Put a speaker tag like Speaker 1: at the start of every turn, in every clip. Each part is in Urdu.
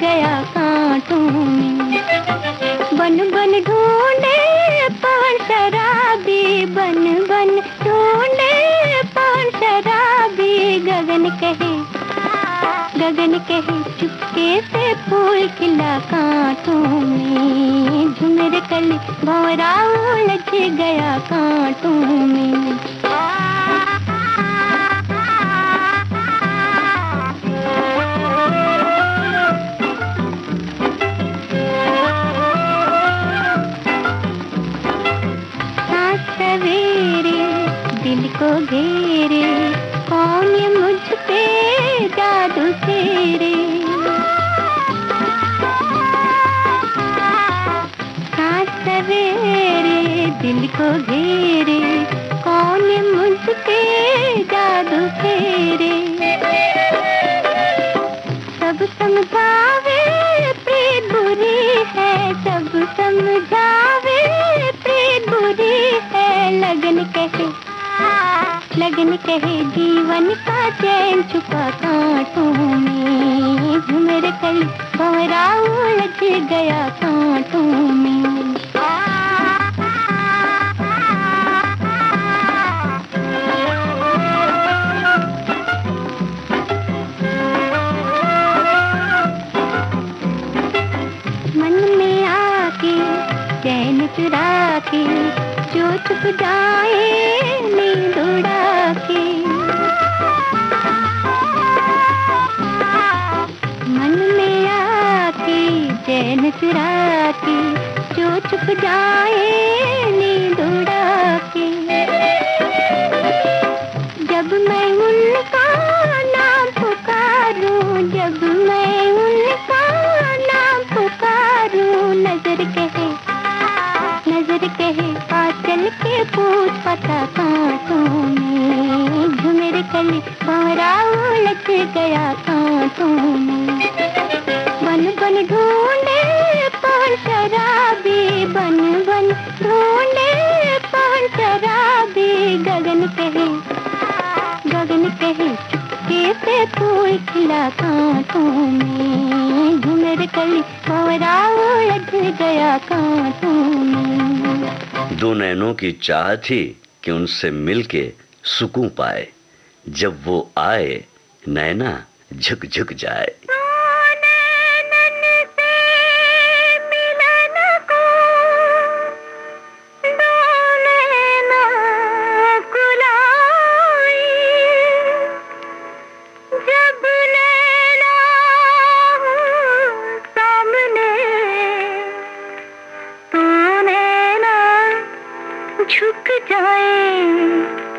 Speaker 1: گیا کانٹوں میں بن بن ڈھونڈے پان شرابی بن بن ڈھونڈے پان شرابی گگن کہے گگن کہے چپکے سے پھول کھلا کانٹوں میں جھمر کل بھورا الجھ گیا کانٹوں میں کہے جیون کا چین چھپا کانٹوں میں گھمر کل بہرا الجھ گیا کان نسرات کی جو چھپ جائے نیند اڑا کے جب میں ان کا نام پکاروں جب میں ان کا نام پکاروں نظر کہے نظر کہے آ چل کے پوچھ پتا کانٹوں میں جھمر کل بہرا الٹ گیا کانٹوں میں بن ڈھونڈے پان شرابی بن بن ڈھونڈے پان شرابی گگن گگن چپکے سے کھلا کانٹوں میں کلی گیا کانٹوں میں
Speaker 2: دو نینوں کی چاہ تھی کہ ان سے مل کے سکوں پائے جب وہ آئے نینا جھک جھک جائے
Speaker 1: جھک جائے۔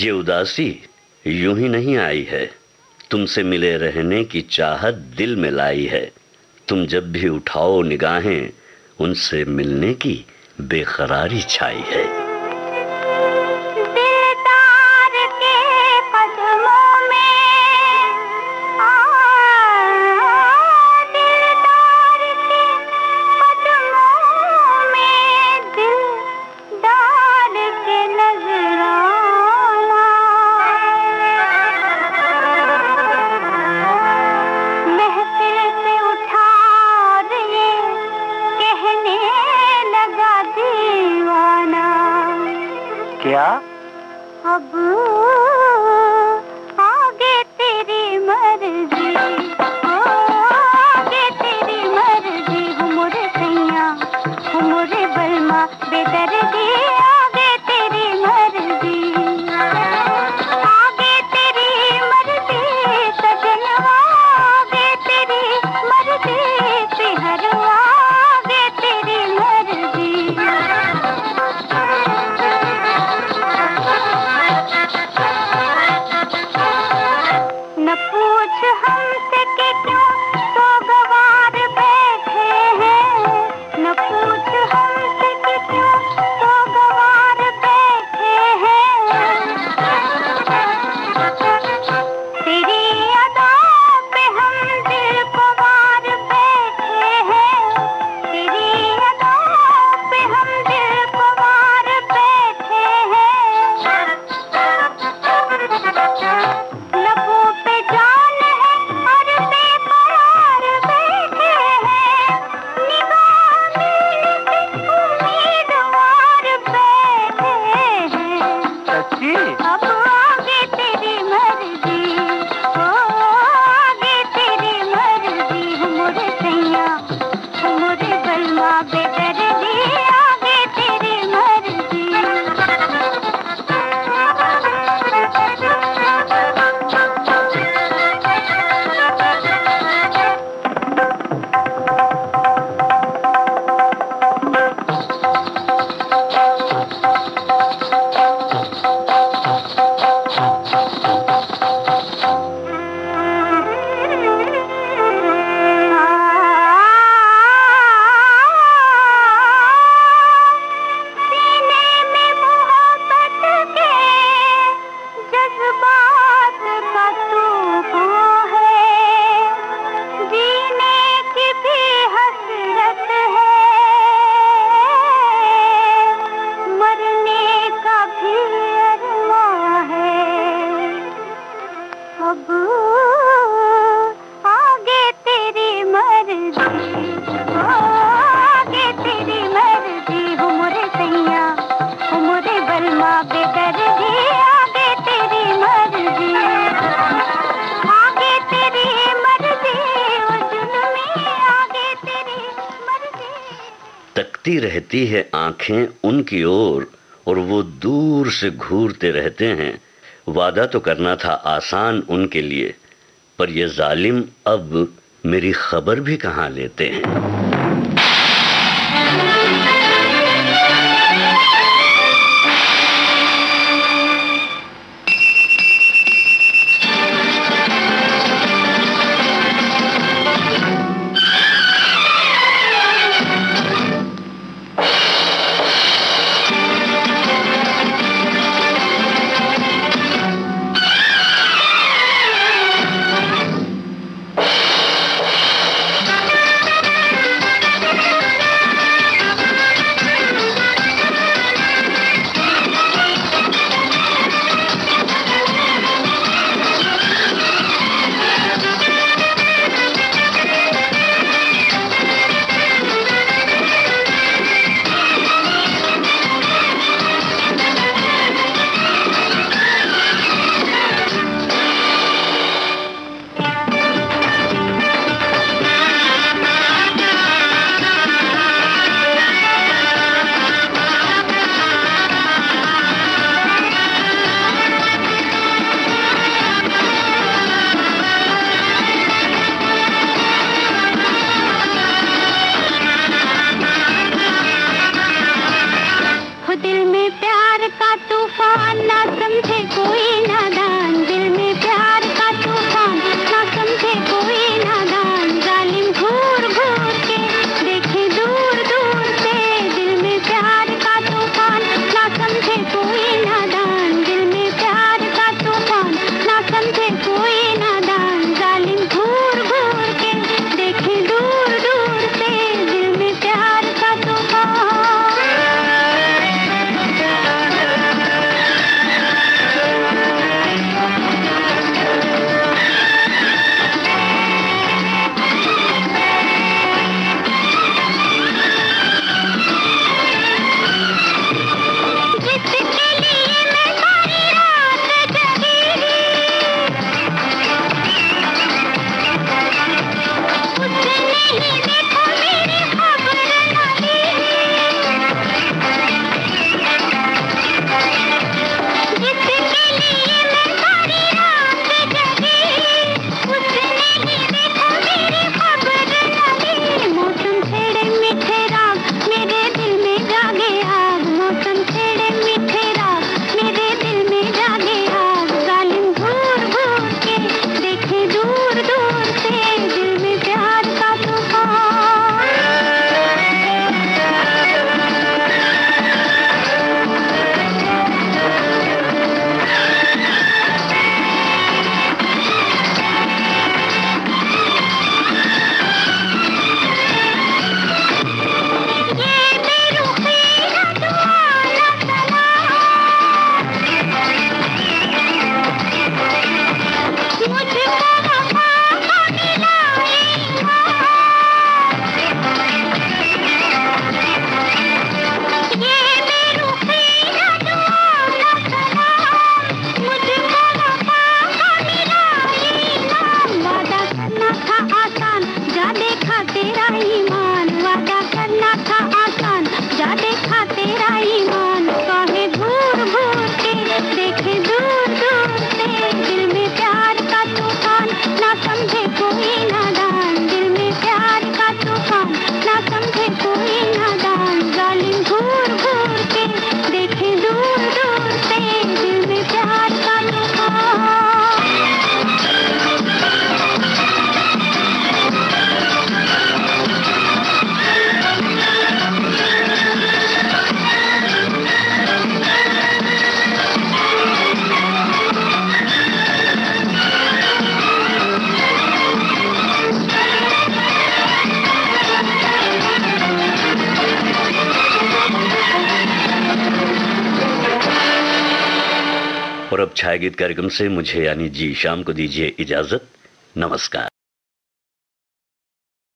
Speaker 2: یہ اداسی یوں ہی نہیں آئی ہے۔ تم سے ملے رہنے کی چاہت دل میں لائی ہے۔ تم جب بھی اٹھاؤ نگاہیں، ان سے ملنے کی بے قراری چھائی ہے۔
Speaker 3: کیا؟
Speaker 1: ابو
Speaker 2: اٹکتی رہتی ہے آنکھیں ان کی اور اور وہ دور سے گھورتے رہتے ہیں۔ وعدہ تو کرنا تھا آسان ان کے لیے، پر یہ ظالم اب میری خبر بھی کہاں لیتے ہیں؟ چھائے گیت کارکرم سے مجھے یعنی جی شام کو دیجیے اجازت. نمسکار.